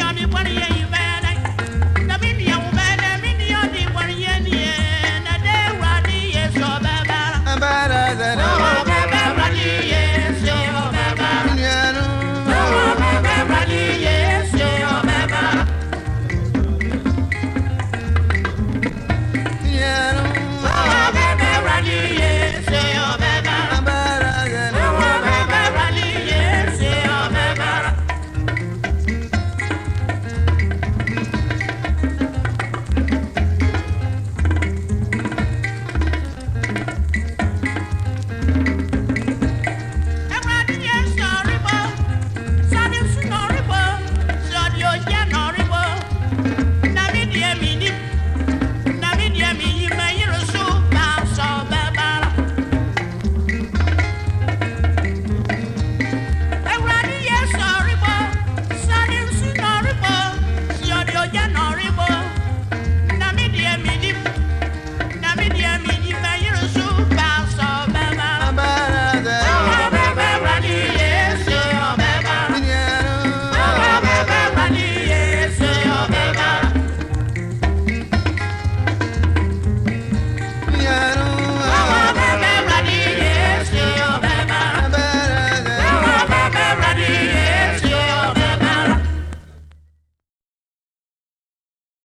a mi pari